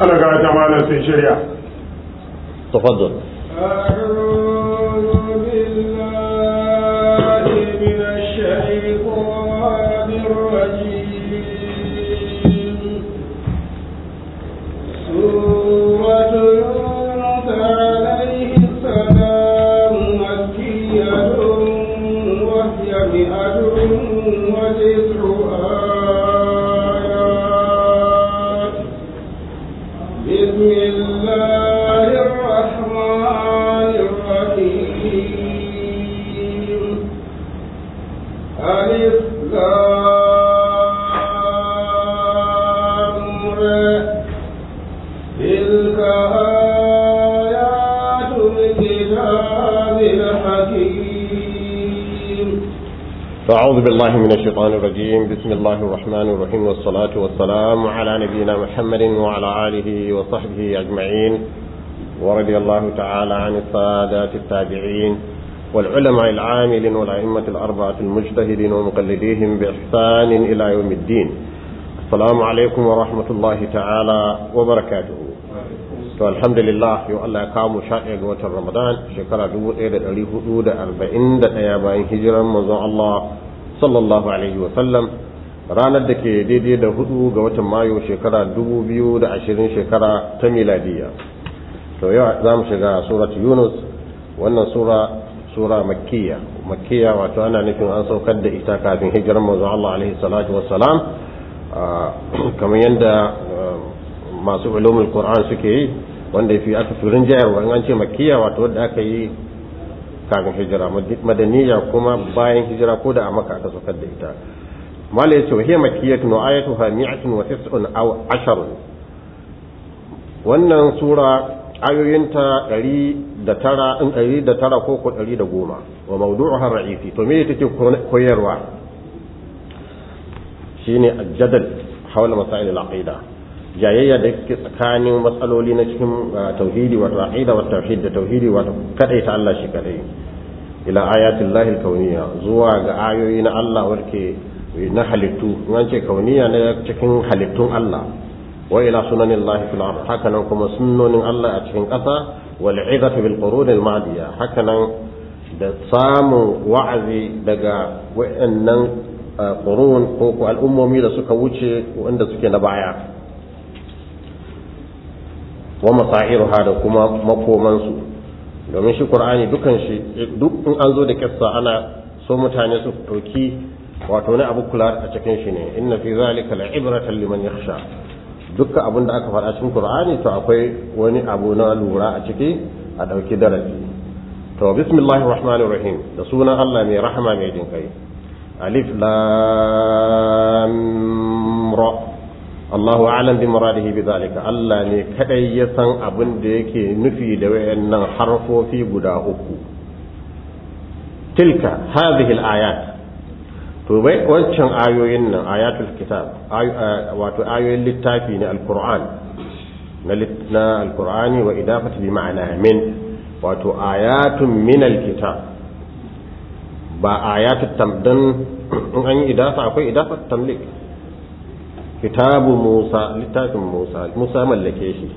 ana ga jama'a sun shirya. Tafaddal. فأعوذ بالله من الشيطان الرجيم. بسم الله الرحمن الرحيم. والصلاة والسلام على نبينا محمد وعلى آله وصحبه أجمعين. ورضي الله تعالى عن السادات التابعين والعلماء العاملين والأئمة الأربعة المجتهدين ومقلديهم بإحسان إلى يوم الدين. السلام عليكم ورحمة الله تعالى وبركاته. to alhamdulillah yau Allah ya kawo mu sha ɗaya ga watan Ramadan shekara dubu ɗaya da ɗari hudu da arba'in da ɗaya bayan hijiran manzon Allah sallallahu alaihi wa ranar da ke daidai da huɗu ga watan Mayu shekara dubu biyu da ashirin shekara ta miladiya. To yau za mu shiga surat Yunus. Wannan sura sura makkiya. Makkiya wato ana nufin an saukar da ita kafin hijiran manzon Allah alaihi salatu wassalam kamar yadda masu ulumul Qur'an suke yi wanda ya fi aka firin jayarwa in an ce makiya wato wadda aka yi kafin hijira madaniya kuma bayan hijira ko da a maka aka saukar da ita. Mala ya ce wa hiya makiyatun wa ayatuha mi'atun wa tis'un aw asharun. Wannan sura ayoyinta ɗari da tara in ɗari da tara ko ko ɗari da goma. Wa mawdu'uha ra'isi. To me take koyarwa? Shine ajjadal hawla masail al-aqida. Jayayya da ke tsakanin matsaloli na cikin tauhidi wato aqida wa tauhid da tauhidi wato kadai ta Allah shi kadai. Ila ayatin lahil kauniya zuwa ga ayoyi na Allah warke na halittu. In ce kauniya na cikin halittun Allah. Wa ila sunanin lahi fil ard. Haka nan kuma sunnonin Allah a cikin ƙasa. Wal izatu bil qurun al madiya. Haka nan da samun wa'azi daga wayannan qurun ko al'ummomi da suka wuce wanda suke na baya. Wa masairuha da kuma makomansu. Domin shi qur'ani dukan shi duk in an zo da kissa ana so mutane su ɗauki wato ne abu kula a cikin shi ne. Inna fi zalika la'ibratan liman yakhsha. Dukkan abin da aka faɗa cikin qur'ani to akwai wani abu na lura a ciki a ɗauki darasi. To bismillahir rahmanir rahim. Da sunan Allah mai rahama mai jin kai alif lam ra. Allahu a'lam bi muradihi bi zalika. Allah ne kadai ya san abin da yake nufi da wayannan harfofi guda uku. Tilka hadhihi al-ayat. To bai wancan ayoyin nan ayatul kitab wato ayoyin littafi ne al-Qur'an. Na al-Qur'ani wa idafati bi ma'ana min wato ayatun min al-kitab. Ba ayatut tamdan in an idafa akwai idafat tamlik. kitabu Musa littafin Musa Musa mallake shi.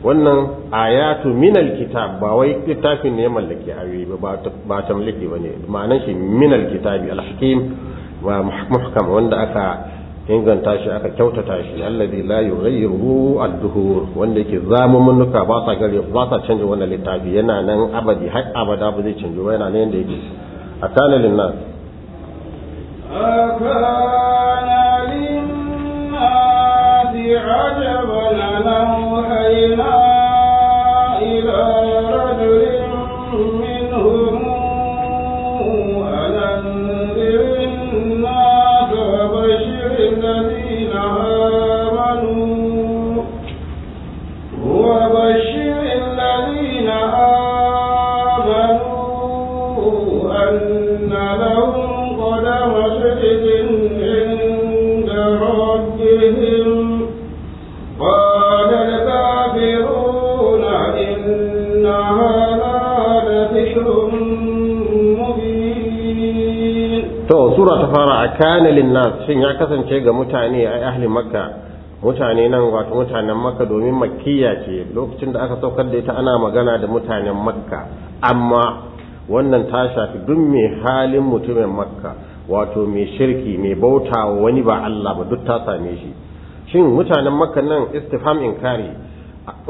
Wannan ayatu minal kitab ba wai littafin ne mallake ayoyi ba ba tamliki ba ne ma'anar shi minal kitabi alhakim wa muhkam wanda aka inganta shi aka kyautata shi. Allazi la yughayyiru ad-duhur wanda yake zamanunuka ba sa gare ba sa canje wannan littafi. Yana nan abadi har abada ba zai canje ba yana nan yanda yake. Akana lin-nas. Akana lin عجبا أوحينا sura ta fara a kana linnas shin ya kasance ga mutane a ahli makka? Mutane nan wato mutanen makka domin makkiya ce. Lokacin da aka saukar da ita ana magana da mutanen makka. Amma wannan ta shafi duk mai halin mutumin makka wato mai shirki mai bauta wani ba Allah ba duk ta same shi. Shin mutanen makka nan istifham inkari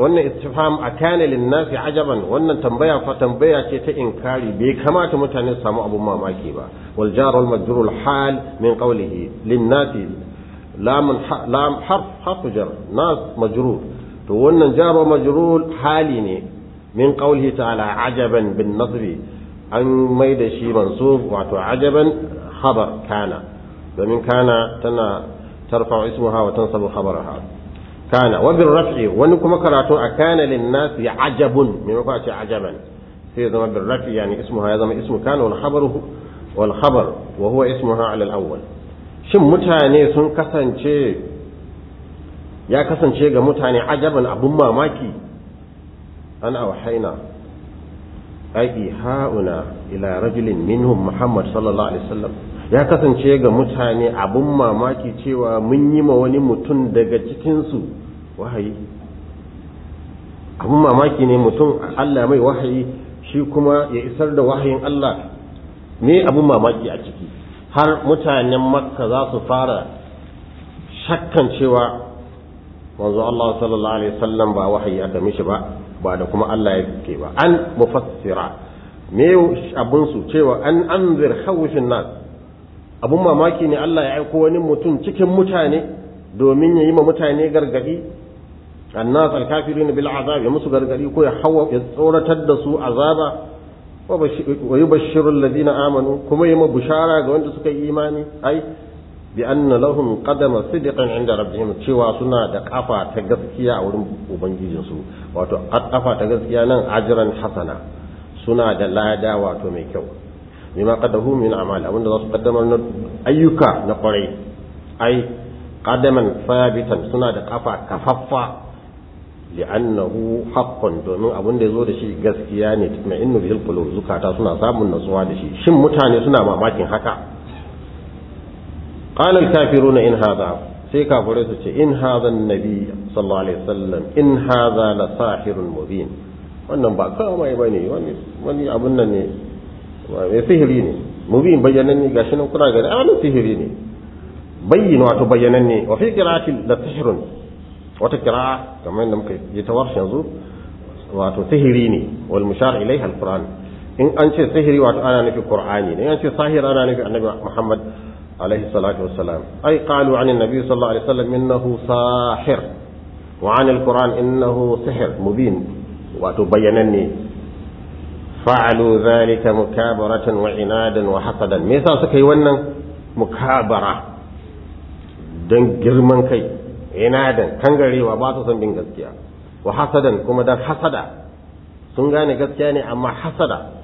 wannan istifham a kana linnasi ajaban wannan tambaya fa tambaya ce ta inkari bai kamata mutane su samu abun mamaki ba. Wal jar wal majrur hal min qawlihi linnasi lam lam harf harf jar nas majrur. To wannan jar wa hali ne min qawlihi ta'ala ajaban bin nasbi. An mai da shi mansub wato ajaban khabar kana. Domin kana tana tarfa ismuha wa tansabu khabaraha. Kana wa bil raf'i wani kuma karatu a kana lin nas ajabun maimakon a ce ajaban sai zama bil raf'i yani ismuha ya zama ismu kana wal khabaru wal khabar wa huwa ismuha ala al awwal shin mutane sun kasance ya kasance ga mutane ajaban abun mamaki an auhaina ai ha'una ila rajulin minhum muhammad sallallahu alaihi wasallam ya kasance ga mutane abun mamaki cewa mun yi ma wani mutum daga cikinsu wahayi. Abun mamaki ne mutum Allah mai wahayi shi kuma ya isar da wahayin Allah. Ne abun mamaki a ciki? Har mutanen makka za su fara shakkan cewa manzo Allah sallallahu alaihi wasallam ba wahayi aka mishi ba ba da kuma Allah ya ke ba. An mufassira. Me abun su cewa an anzir hawshin nas abun mamaki ne Allah ya aiko wani mutum cikin mutane domin ya yi ma mutane gargaɗi. Annas alkafirin bil azab ya musu gargaɗi ko ya hawa ya tsoratar da su azaba. Wa yubashshiru alladhina amanu kuma yi ma bushara ga wanda suka yi imani. Ai bi anna lahum qadama sidqan inda rabbihim cewa suna da kafa ta gaskiya a wurin ubangijinsu. Wato kafa ta gaskiya nan ajran hasana suna da lada wato mai kyau. Bima qaddahu min a'mal abin da za su kaddamar na ayyuka na ƙwarai ai qadaman sabitan suna da kafa kafaffa li'annahu haqqun domin abin da ya zo da shi gaskiya ne tutma'innu bil qulub zukata suna samun natsuwa da shi shin mutane suna mamakin haka qala al-kafiruna in hadha sai kafirai su ce in hadha an-nabi sallallahu alaihi wasallam in hadha la sahirun mubin wannan ba kawai ba ne wani wani abun nan ne mai sihiri ne. Mubin bayyanan ne gashi nan kuna gani. A sihiri ne. Bayyin wato bayyanan ne wa fi qira'atin la sihrun wata qira'a kamar yadda muka yi ta warshe yanzu wato sihiri ne. Wal mushar ilayha al-qur'an. In an ce sihiri wato ana nufi qur'ani ne. In an ce sahir ana nufi annabi muhammad alaihi salatu wassalam. Ay qalu an annabi sallallahu alaihi wasallam innahu sahir. Wa an al-qur'an innahu sihr mubin wato bayyanan ne fa'alu zalika mukabaratan wa inadan wa hasadan me yasa suka yi wannan? mukabara don girman kai. Inadan. Kangarewa. Ba su son bin gaskiya. wa hasadan kuma dan hasada. Sun gane gaskiya ne amma hasada.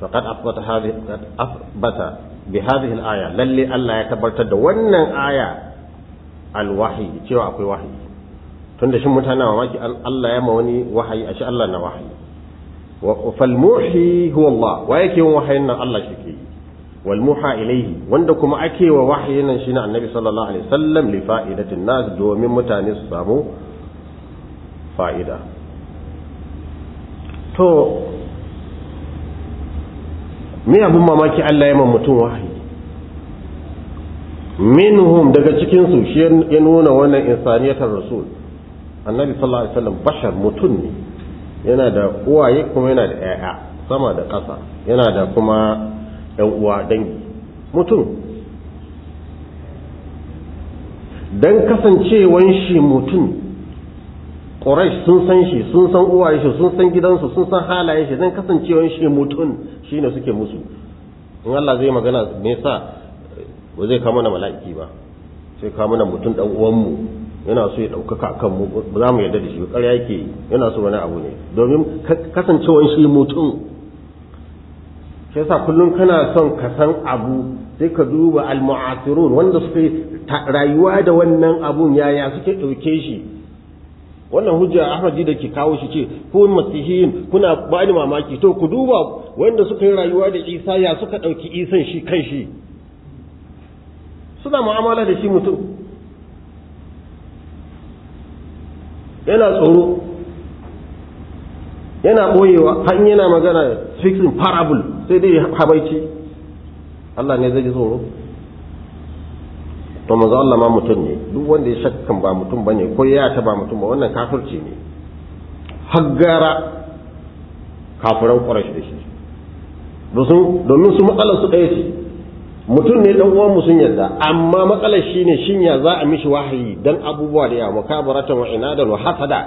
faqad asbata hadhihi asbata bi hadhihi al-aya lalle Allah ya tabbatar da wannan aya al-wahyi cewa akwai wahayi tunda shin mutane mamaki Allah ya ma wani wahayi a shi Allah na wahayi falmuhi huwa Allah. Wa yake yin wahayin nan Allah shi ke yi? Wal ilaihi. Wanda kuma ake wa wahayin nan shine annabi sallallahu alaihi wasallam li fa'idatin nas domin mutane su samu fa'ida. To me abun mamaki Allah ya mutum wahayi? Minhum daga cikin su shi ya nuna wannan insaniyatar rasul. Annabi sallallahu alaihi wasallam bashar mutum ne. Yana da uwaye kuma yana da 'ya'ya sama da ƙasa. Yana da kuma 'yan uwa dangi. Mutum. Don kasancewan shi mutum ƙuraish sun san shi sun san uwaye shi sun san gidansu sun san halaye shi don kasancewan shi mutum shi ne suke musu. In Allah zai magana me yasa ba zai kama na mala'iki ba? Sai kama na mutum ɗan uwanmu. Yana so ya ɗaukaka a kanmu ba za mu yarda da shi ƙarya yake yana so wani abu ne. Domin kasancewar shi mutum shi yasa kullum kana son ka san abu sai ka duba al-mu'asirun wanda suka yi rayuwa da wannan abun yaya suke ɗauke shi. Wannan hujja ahmadi da ke kawo shi ce ku masihiyin kuna ba ni mamaki to ku duba wanda suka yi rayuwa da isa ya suka ɗauki isan shi kan shi. Suna mu'amala da shi mutum. Yana tsoro. Yana ɓoyewa. Har yana magana fixing parable sai dai habaici. Allah ne zai ji tsoro. To manzo Allah ma mutum ne. Duk wanda ya shakkan ba mutum ba ne ko ya ta ba mutum ba wannan kafirci ne. Haggara kafiran ƙwarashi da shi. Domin su matsalar su ɗaya ce. Mutum ne dan uwan sun yarda amma matsalar shi ne shinya za a mishi wahayi dan abubuwa da yawa mukabaratan wa inadan wa hasada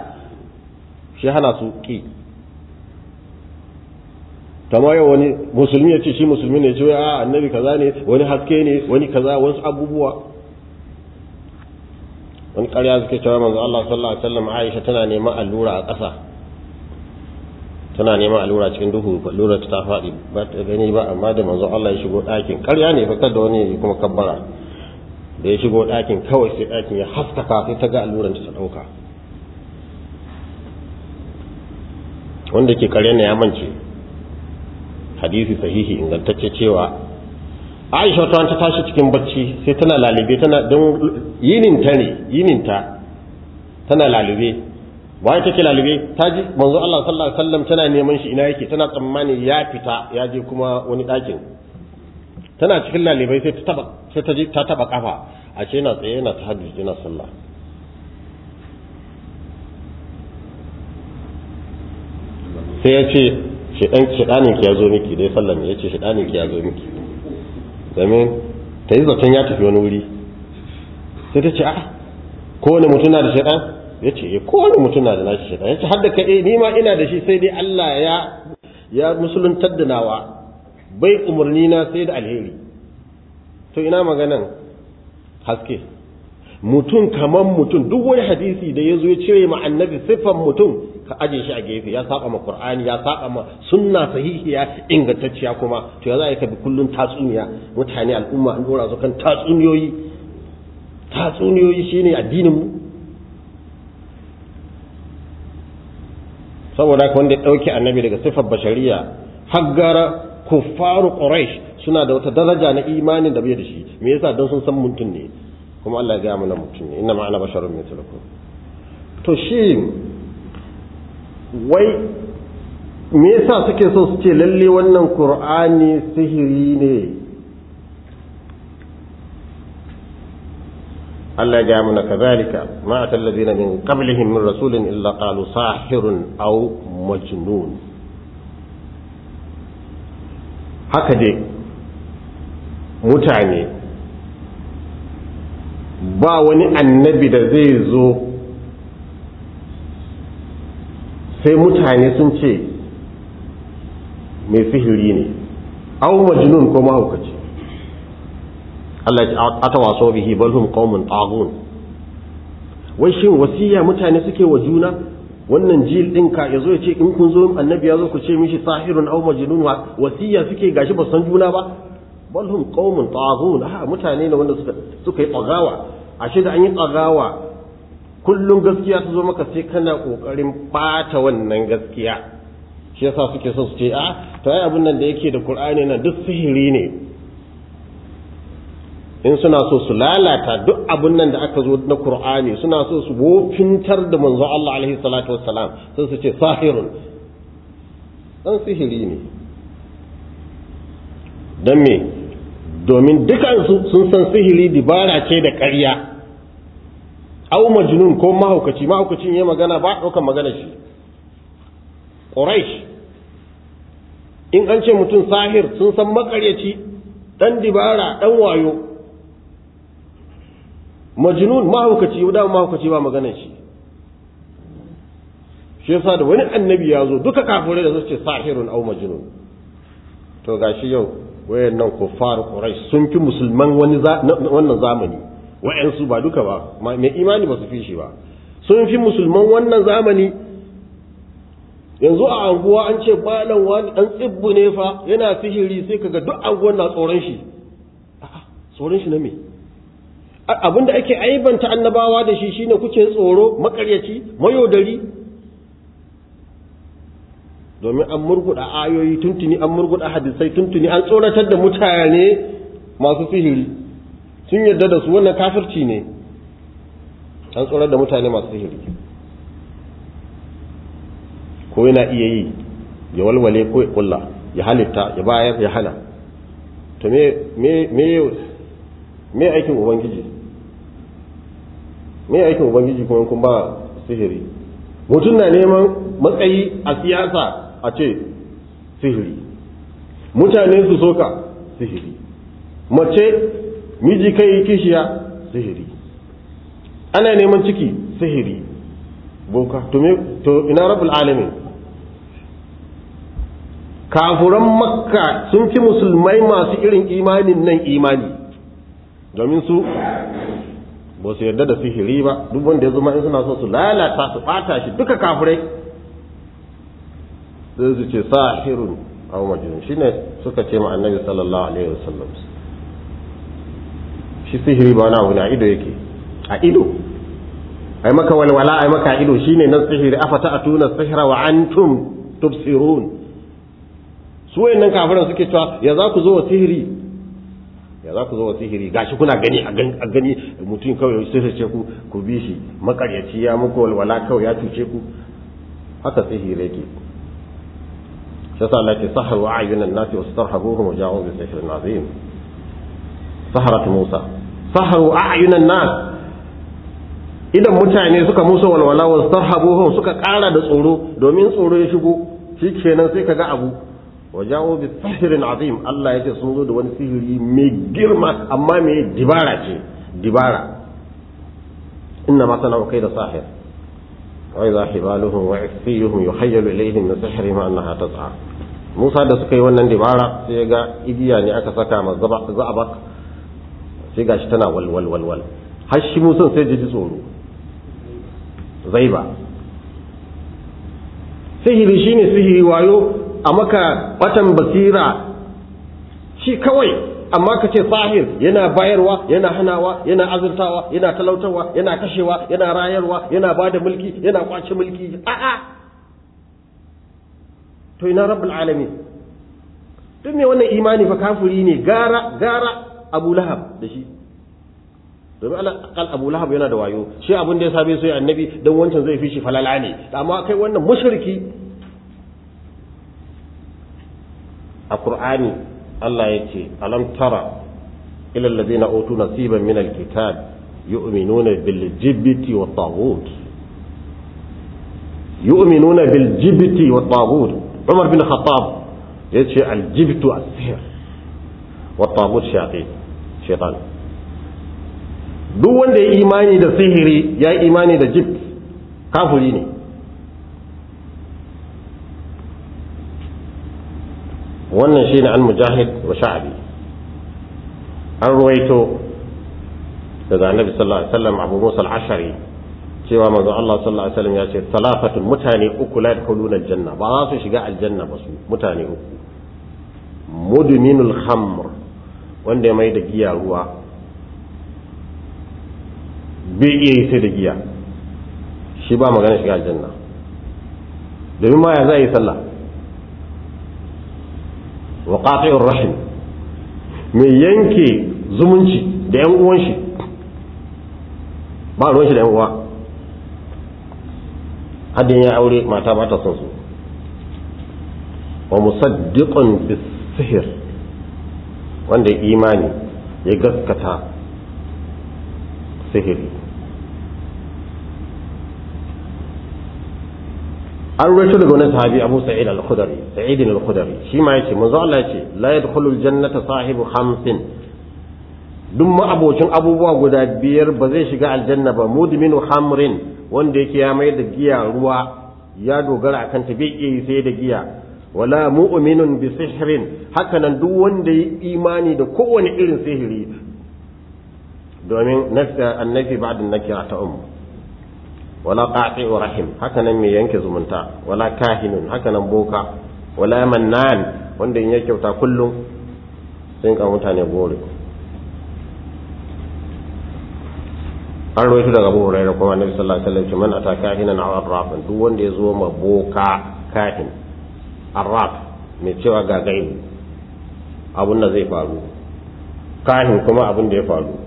shi hana su ki. Kama yau wani musulmi ya ce shi musulmi ne ce a annabi kaza ne wani haske ne wani kaza wasu abubuwa. Wani ƙarya suke cewa manzo Allah sallallahu alaihi wasallam Aisha tana neman allura a ƙasa. Tana neman allura cikin duhu allura ta faɗi ba ta gani ba amma da manzo Allah ya shigo ɗakin ƙarya ne fakar da wani kuma kabbara. Da ya shigo ɗakin kawai sai ɗakin ya haskaka sai ta ga alluran ta ɗauka. Wanda ke ƙarya ne ya mance. Hadisi sahihi ingantacce cewa Aisha ta ta tashi cikin bacci sai tana lalube tana don yininta ne yininta tana lalube waye take lalube? Ta ji manzo Allah sallallahu alaihi wasallam tana neman shi ina yake tana tsammani ya fita ya je kuma wani ɗakin. Tana cikin lalibai sai ta taba sai ta ji ta taba kafa a ce yana tsaye yana tahajjud yana sallah. Sai ya ce shedan shedanin ki ya zo miki dai sallan ya ce shedanin ki ya zo miki. Domin ta yi zaton ya tafi wani wuri. Sai ta ce a kowane mutum na da shedan? Ya ce ya kowane mutum na da nashi shaitan ya ce har da kai ni ma ina da shi sai dai Allah ya ya musuluntar da nawa. Bai umarni na sai da alheri. To ina maganan haske. Mutum kaman mutum duk wani hadisi da ya zo ya cire ma annabi siffan mutum ka aje shi a gefe. Ya saba ma qur'ani ya saba ma sunna sahihiya ingantacciya kuma. To ya za ka bi kullun tatsuniya? Mutane al'umma an dora su kan tatsuniyoyi. Tatsuniyoyi shine addinin mu. Saboda haka wanda ya ɗauki annabi daga sifar bashariya haggara kuffaru quraish suna da wata daraja na imanin da bai da shi. Me yasa? Don sun san mutum ne. Kuma Allah ya ga mana mutum ne. Inna ma'ana basharun mithlukum. To shi wai me yasa suke so su ce lalle wannan qur'ani sihiri ne? Allah ya mana kazalika ma atal ladina min qablihim min rasulin illa qalu sahirun aw majnun. Haka dai mutane ba wani annabi da zai zo sai mutane sun ce mai sihiri ne aw majnun ko mahaukaci. Allah ya atawaso bihi bal hum qaumun taghun. Wai shin wasiya mutane suke wa juna? Wannan jil din ka ya zo ya ce in kun zo annabi ya zo ku ce mishi sahirun aw majnun wasiya suke gashi ba san juna ba. Bal hum qaumun taghun. Ha mutane ne wanda suka suka yi tsagawa. Ashe da an yi tsagawa kullum gaskiya ta zo maka sai kana ƙoƙarin bata wannan gaskiya. Shi yasa suke so su ce a to ai abin nan da yake da qur'ani na duk sihiri ne. In suna so su lalata duk abin nan da aka zo na Qur'ani suna so su wofintar da manzo Allah alaihi salatu wassalam sai su ce sahirun. Dan sihiri ne. Dan me? Domin dukansu sun san sihiri dibara ce da ƙarya. Au majnun ko mahaukaci mahaukacin ya magana ba ɗaukan magana shi. Quraish. In an ce mutum sahir sun san makaryaci dan dibara dan wayo. Majnun mahaukaci da mahaukaci ba maganar shi. Shi yasa da wani annabi ya zo duka kafirai da su ce sahirun au majnun. To gashi yau wayannan kuffar quraish sun fi musulman wani wannan zamani. Wayansu ba duka ba mai imani ba su fi shi ba. Sun fi musulman wannan zamani. Yanzu a anguwa an ce balan wani dan tsibbu ne fa yana sihiri sai kaga duk anguwan na tsoron shi. Tsoron shi na me? Abin da ake aibanta annabawa da shi shine kuke tsoro makaryaci mayodari domin an murguda ayoyi tuntuni an murguda hadisai tuntuni an tsoratar da mutane masu sihiri. Sun yarda da su wannan kafirci ne. An tsorar da mutane masu sihiri. Ko yana iya yi ya walwale ko ya kulla ya halitta ya bayar ya hana. To me me me me aikin ubangiji? Me aikin ubangiji kuma kun ba sihiri? Mutum na neman matsayi a siyasa a ce sihiri. Mutane su soka sihiri. Mace miji kai kishiya sihiri. Ana neman ciki sihiri. Boka to ina rabbul alamin? Kafuran makka sun fi musulmai masu irin imanin nan imani. Domin su ba su yarda da sihiri ba duk wanda ya zama in suna so su lalata su bata shi duka kafurai sai su ce sahirun aw majnun. Shine suka ce ma annabi sallallahu alaihi wasallam. Shi sihiri ba na wani a ido yake. A ido. Ai maka walwala ai maka ido. Shine nan sihiri afata atuna sihra wa antum tubsirun? Su wayannan kafiran suke cewa ya za ku zo wa sihiri? Ya za ku zo wa sihiri? Gashi kuna gani a gani. Mutum kawai sihirce ku ku bi shi. Makaryaci ya muku walwala kawai ya cuce ku. Haka sihiri yake. Shi yasa Allah ke wa ayyunan nasi wa starhabuhum wa ja'u bi sihrin azim. Saharat Musa. Sahar wa ayyunan nas. Idan mutane suka musu walwala wa starhabuhum suka kara da tsoro domin tsoro ya shigo shikenan sai kaga abu. Azim. Allah ya ce sun zo da wani sihiri mai girma amma mai dibara ce dibara. Inna ma sana'u kai da sahir. Wa idha hibaluhum wa isfiyuhum yuhayyalu ilayhim min sihrihim annaha tas'a Musa da suka yi wannan dibara sai ga igiya ne aka saka ma za'abak sai gashi tana wal wal wal wal. Har shi Musa sai ji tsoro. Zaiba. Sihiri shine sihiri wayo. A maka batan basira. Shi kawai amma ka ce sahir yana bayarwa yana hanawa yana azurtawa yana talautarwa yana kashewa yana rayarwa yana ba da mulki yana ƙwace mulki. A'a. To ina rabbul alamin? Duk me wannan imani fa kafiri ne gara gara abu lahab da shi. Domin alal abu lahab yana da wayo. Shi abin da ya sabe sai annabi dan wancan zai fi shi falala ne. Amma kai wannan mushriki a Qur'ani Allah ya ce alam tara ila alladhina utu nasiban min alkitab yu'minuna bil jibti wa taghut. Yu'minuna bil jibti wa taghut. Umar bin Khattab ya ce al jibtu as-sihr wa taghut shaytan. Duk wanda ya imani da sihiri ya imani da jibt kafiri ne. Wannan shi ne an mujahid wa sha'abi. An ruwaito daga annabi sallallahu alaihi wasallam abu musa al-ashari cewa manzo Allah sallallahu alaihi wasallam ya ce salafatun mutane uku la yadkhuluna aljanna. Ba za su shiga aljanna ba su mutane uku. Mudminul khamr wanda ya mai da giya ruwa. Bai iya yi sai da giya. Shi ba magana shiga aljanna. Domin ma ya za a yi sallah? Wa qati'ur rahim. Mai yanke zumunci da yan uwan shi. Ba ruwan shi da yan uwa. Haddin ya aure mata ba ta son su. Wa musaddiqun bis sihir wanda imani ya gaskata sihiri. An rawaito daga wani sahabi Abu Sa'id al-Khudri Sa'id al-Khudri. Shi ma ya ce manzo Allah ya ce la yadkhulul jannata sahibu khamsin. Duk ma'abocin abubuwa guda biyar ba zai shiga aljanna ba. Mudminu hamrin wanda yake ya mai da giya ruwa ya dogara akan ta bai sai da giya. Wala mu'minun bi sihrin. Haka nan duk wanda ya imani da kowane irin sihiri domin annafi ba'da nakira ta ummu wala qati'u rahim haka nan mai yanke zumunta wala kahinun haka nan boka wala mannan wanda in ya kyauta kullum sun ka mutane gore an rawaito daga Abu Hurairah kuma Annabi sallallahu alaihi wasallam man ata kahinan aw arrafan. Duk wanda ya zo ma boka kahin arraf mai cewa ga gaibu abun da zai faru. Kahin kuma abun da ya faru.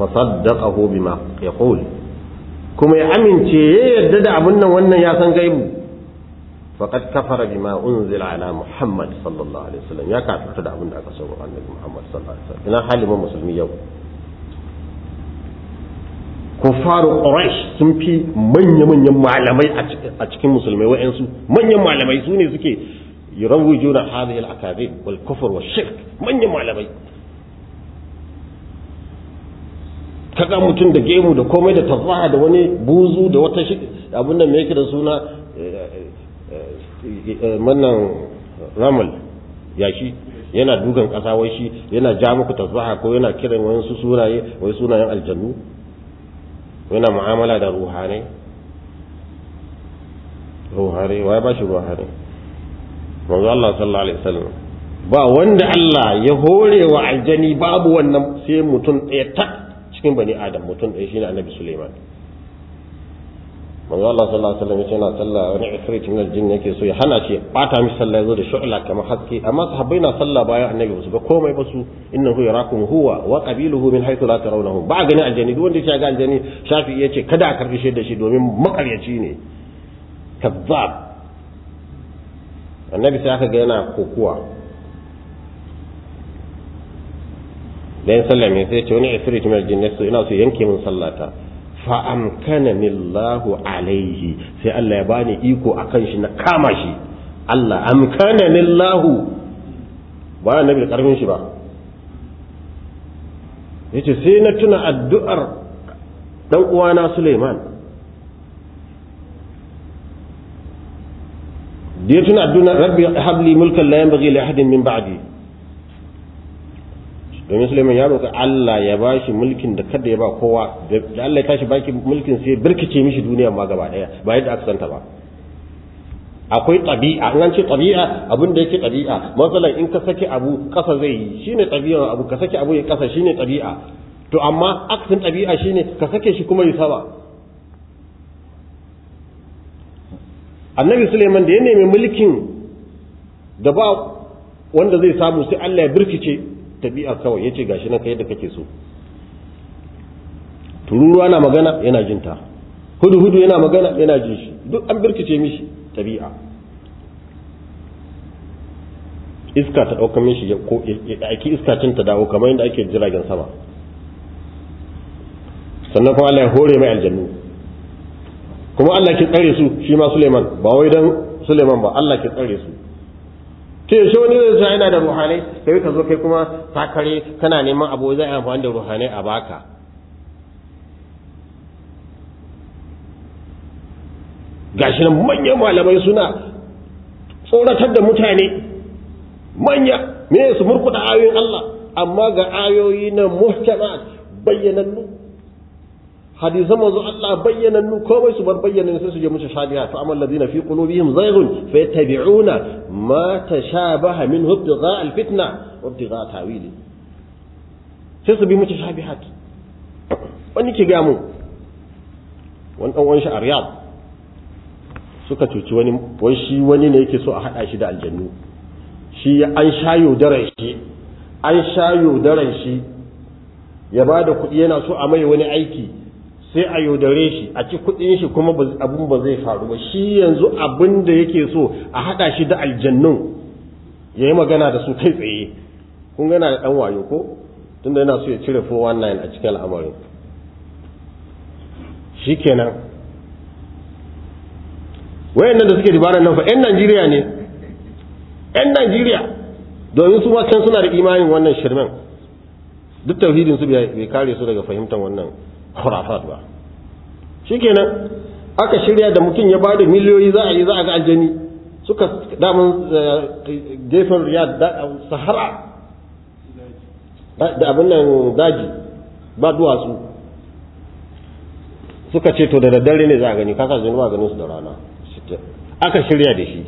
Fa saddaqahu bima yaqul. Kuma ya amince ya yarda da abun nan wannan ya san gaibu. Faqad kafara bima unzila ala muhammad sallallahu alaihi wasallam. Ya kafirta da abin da aka sauka annabi muhammad sallallahu alaihi wasallam. Ina halimin musulmi yau? Kufaru quraish sun fi manya-manyan malamai a cikin musulmai wa'ansu manyan malamai su ne suke yurawwijuna hadhihi al-akadhib wal kufr wal shirk. Manyan malamai. Kaga mutum da gemu da komai da tafaha da wani buzu da wata shi abin nan me yake da suna mannan ramal yashi yana dugan kasa wai shi yana ja muku tasbaha ko yana kiran wani su sunaye wai sunayen aljannu yana mu'amala da ruhanai. Ruhanai wai ba shi ruhanai? Manzo Allah sallallahu alaihi wasallam. Ba wanda Allah ya hore wa aljani babu wannan sai mutum ɗaya tak. Cikin bani adam mutum ɗaya shine annabi Sulaiman manzo Allah sallallahu alaihi wasallam yana sallah wani ifrit min aljin yake so ya hana shi bata mishi sallah ya zo da shu'la kamar haske. Amma sahabbai na sallah bayan annabi ba komai ba su innahu yarakum huwa wa qabiluhu min haythu la tarawnahum. Ba gani aljani duk wanda ya ga aljani shafi ya ce kada a karɓi da shi domin makaryaci ne. Kazzab. Annabi sai aka ga yana kokuwa. Da yin sallah mai sai ce wani ifrit min aljin so ina so yanke min sallata. Fa amkanani Allahu alaihi sai Allah ya bani iko akan shi na kama shi. Allah amkanani Allahu ba annabi ƙarfin shi ba. Yace sai na tuna addu'ar dan uwana Suleiman. Da ya tuna addu'ar rabbi habli mulkan la yanbaghi li ahadin min ba'di. Domin Suleiman ya roƙi Allah ya ba shi mulkin da kada ya ba kowa da Allah ya tashi baki mulkin sai birkice mishi duniya ma gaba ɗaya ba yadda aka santa ba. Akwai ɗabi'a an ce ɗabi'a abin da yake ɗabi'a matsalan in ka sake abu ƙasa zai yi shine ɗabi'a abu ka sake abu ya ƙasa shine ɗabi'a. To amma aksin ɗabi'a shine ka sake shi kuma ya sama annabi Suleiman da ya nemi mulkin da ba wanda zai samu sai Allah ya birkice tabi'a kawai ya ce gashi nan kai yadda kake so. Tururuwa na magana yana jin ta. Hudu huɗu yana magana yana jin shi. Duk an birkice mishi tabi'a. Iska ta ɗauka mishi ko aiki iska cin ta dawo kamar yadda ake jiragen sama. Sannan kuma Allah ya hore mai aljannu. Kuma Allah ke tsare su shi ma Suleiman. Ba wai dan Suleiman ba Allah ke tsare su. To yaushe wani zai sa yana da ruhanai? Kai ka zo kai kuma sakare kana neman abu zai amfani da ruhanai a baka. Gashi nan manyan malamai suna tsoratar da mutane. Manya me su murkuda ayoyin Allah? Amma ga ayoyi na muhkamat bayyanannu. Hadisan manzo Allah bayyanannu komai su bar bayyana sai su je musu shabiha fa amal ladina fi qulubihim zayghun fayattabi'una ma tashabaha minhu ibtigha alfitna wa ibtigha sai su bi musu shabihat wani ke ga wani dan wani a Riyadh suka cuci wani wai shi wani ne yake so a hada shi da aljannu. Shi an shayo daren shi an shayo daren shi ya ba da kuɗi yana so a mai wani aiki. Sai a yaudare shi a ci kuɗin shi kuma abin ba zai faru ba. Shi yanzu abin da yake so a haɗa shi da aljannun ya yi magana da su kai tsaye. Kun gana da ɗan wayo ko? Tunda yana so ya cire 419 a cikin al'amarin. Shi kenan. Wayannan da suke dabarar nan fa 'yan najeriya ne. 'yan najeriya domin su ma can suna da imanin wannan shirmen. Duk tauhidin su bai kare su daga fahimtar wannan. Khurafat ba shikenan aka shirya da mutum ya ba da miliyoyi za a yi za a ga aljani. Suka damun gefen riyad sahara da abin nan daji ba duwatsu. Suka ce to da daddare ne za a gani kasa jini ba ganin su da rana. Aka shirya da shi.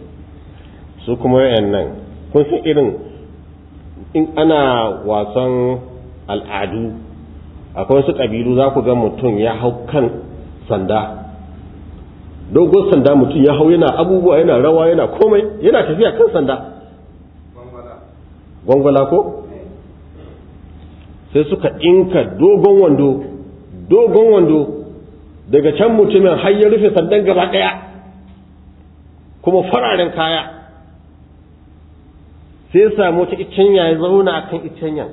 Su kuma yayan nan kun san irin in ana wasan al'adu akwai wasu ƙabilu za ku ga mutum ya hau kan sanda. Dogon sanda mutum ya hau yana abubuwa yana rawa yana komai yana tafiya kan sanda. Gwangwala. Ko? Sai suka inka dogon wando dogon wando. Daga can mutumin har ya rufe sandan gaba ɗaya kuma fararen kaya. Sai ya samu ta icenya ya zauna akan icenyan.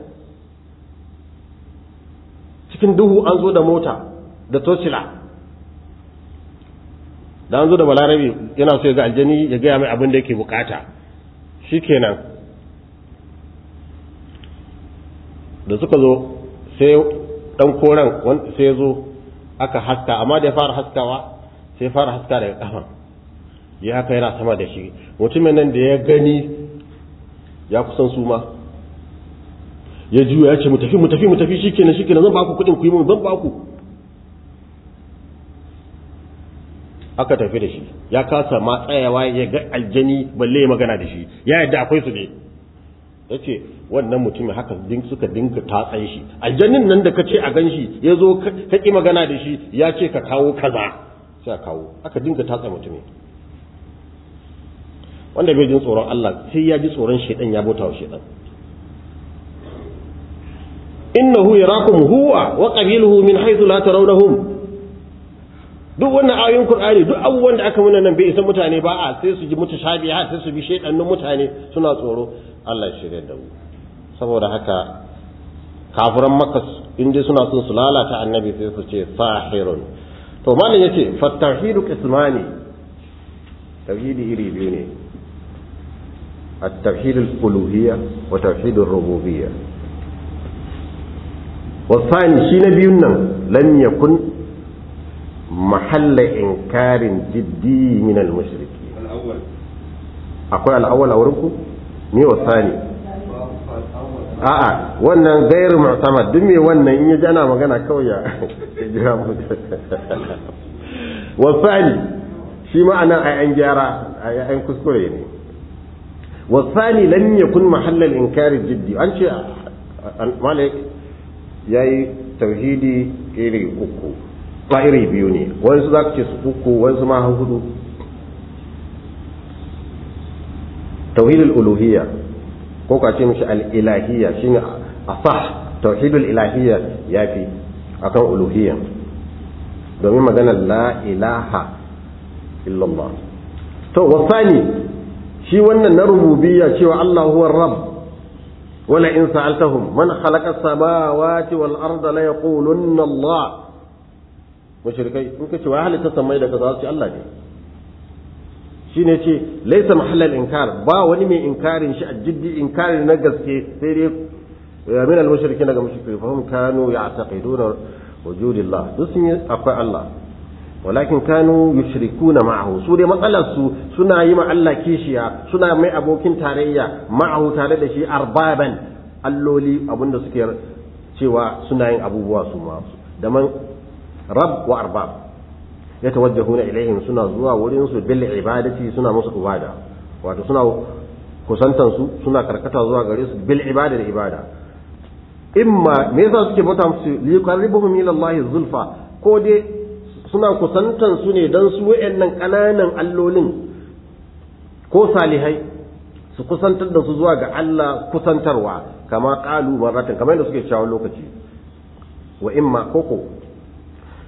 Cikin duhu an zo da mota da tosila da an zo da balarabe yana so ya ga aljani ya gaya mai abin da yake buƙata. Shikenan da suka zo sai dan koren sai ya zo aka haska amma da ya fara haskawa sai ya fara haska daga kafa ya haka yana sama da shi. Mutumin nan da ya gani ya kusan su ma ya juya ya ce mu tafi mu tafi mu tafi shikenan shikenan zan baku kuɗin ku yi mun zan baku. Aka tafi da shi. Ya kasa ma tsayawa ya ga aljani balle magana da shi. Ya yadda akwai su ne. Ya ce wannan mutumin haka suka dinka tatsan shi. Aljanin nan da ka ce a gan shi ya zo ka ƙi magana da shi ya ce ka kawo kaza. Sai a kawo. Aka dinka tatsa mutumin. Wanda bai jin tsoron Allah sai ya ji tsoron shaidan ya bauta wa shaidan. Innahu yarakum huwa wa qabiluhu min haythu la tarawnahum. Duk wannan ayoyin Qur'ani duk abubuwan da aka muna nan bai isa mutane ba a sai su ji mutashabiha sai su bi shaydanun mutane suna tsoro. Allah ya shirya da mu. Saboda haka kafiran makka in dai suna son su lalata annabi sai su ce sahirun. To malam ya ce fa tauhidu qismani. Tauhidi iri biyu ne. wasani shi na biyun nan lam yakun mahalla inkarin jiddi min al mushriki akwai al'awwal a wurin ku ni wasani a'a wannan gairu mu'tamad duk me wannan in ya ana magana kawai ya jira mu wasani shi ma'ana ai an gyara ai an kuskure ne wasani lam yakun mahalla al inkari jiddi an ce malik yayi tauhidi iri uku. Ba iri biyu ne. Wani za ce su uku wani ma huɗu. Tauhidul uluhiyya ko ka ce mishi al-ilahiyya shine asah tauhidul ilahiyya yafi akan uluhiyya. Domin magana la ilaha illallah. To wasani shi wannan na rububiyya cewa Allah huwa rabb. Wala in sa'altahum man khalaqa as-samawati wal arda la yaqulunna Allah. Mushrikai in kace wa halitta samai da kaza su Allah ne. Shine ce laysa mahallal inkar ba wani mai inkarin shi a jiddi inkari na gaske sai dai min al mushrikin daga mushrikai fa hum kanu ya'taqiduna wujudillah. Akwai Allah. Walakin kanu yushrikuna ma'ahu. Su dai matsalar su suna yi ma Allah kishiya suna mai abokin tarayya ma'ahu tare da shi arbaban. Alloli abin da suke cewa suna yin abubuwa su ma da man rab wa arbab. Yatawajjahuna ilaihim suna zuwa wurin su bil ibadati suna musu ibada. Wato suna kusantan su suna karkata zuwa gare su bil ibada da ibada. Imma me yasa suke bauta musu? Li yuqarribuhum ila Allah zulfa. Ko dai suna kusantan su ne dan su wayannan kananan allolin ko salihai su kusantar da su zuwa ga Allah kusantarwa kama qalu maratan kamar yadda suke cewa lokaci wa imma koko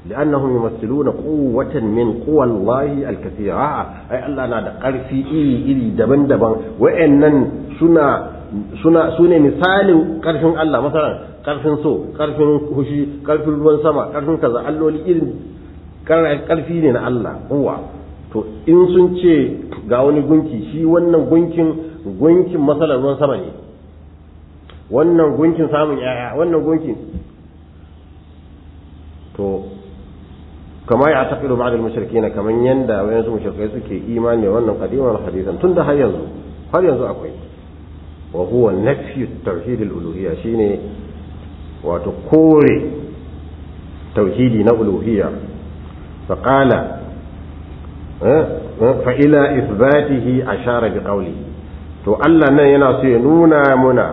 لأنهم يمثلون قوة من قوى الله الكثيرة أي الله نادى قرفي إلي إلي دبن دبن وإنن سنة سنة سنة مثال قرفين الله مثلا قرفين سو قرفين هشي قرفين ruwan sama قرفين كذا alloli irin ƙarfi ne na Allah kowa. To in sun ce ga wani gunki shi wannan gunkin gunkin masalar ruwan sama ne. Wannan gunkin samun yaya wannan gunkin. To kama ya taqidu ba'd al-mushrikeena kaman yanda wayansu mushrikai suke imani wannan qadiman hadisan tunda har yanzu har yanzu akwai. Wa huwa nafyu tauhid al-uluhiyya shine wato kore tauhidi na uluhiyya. Ila ithbatihi ashara bi qawlihi to Allah nan yana so ya nuna muna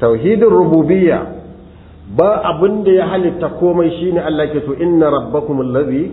tauhidin rububiyya ba abin da ya halitta komai shine Allah ke to inna rabbakum allazi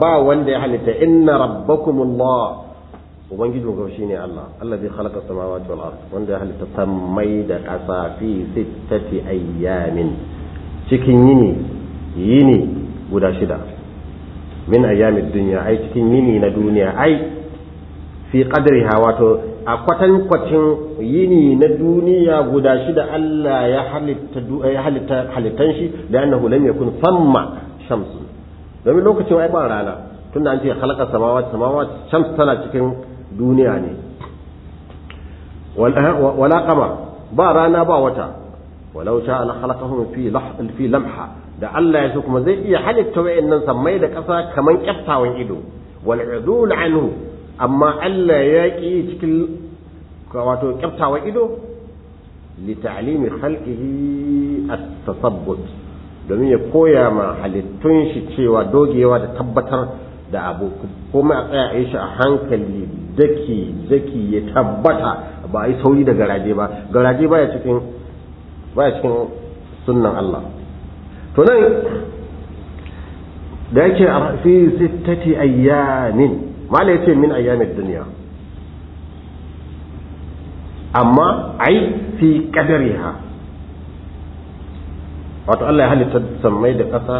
ba wanda ya halitta. Inna rabbakumullah. Ubangijin ku shine Allah Allah zai khalaqa samawati wal ard wanda ya halitta sammai da ƙasa fi sittati ayyamin. Cikin yini yini guda shida. Min ayyamin dunya ai cikin yini na duniya ai fi qadriha wato a kwatankwacin yini na duniya guda shida Allah ya halitta halittan shi da annahu lam yakun samma shamsu domin lokacin ai ba rana tunda an ce khalaqa samawati samawati shams tana cikin duniya ne. Wala qamar ba rana ba wata. Walau sha la khalaqahum fi fi lamha da Allah ya so kuma zai iya halitta wayannan sammai da ƙasa kaman kyaftawan ido. Wal udul anhu amma Allah ya ƙi cikin wato kyaftawa ido. Li ta'limi khalqihi at-tasabbut. Domin ya koya ma halittun shi cewa dogewa da tabbatar da abu. Kuma a tsaya a yi shi a hankali daki daki ya tabbata. Ba a yi sauri da garaje ba. Garaje baya cikin baya cikin sunnan Allah. To nan da yake fi sittati ayyamin mala ya ce min ayyamin duniya. Amma ai fi qadariha. Wato Allah ya halitta sammai da ƙasa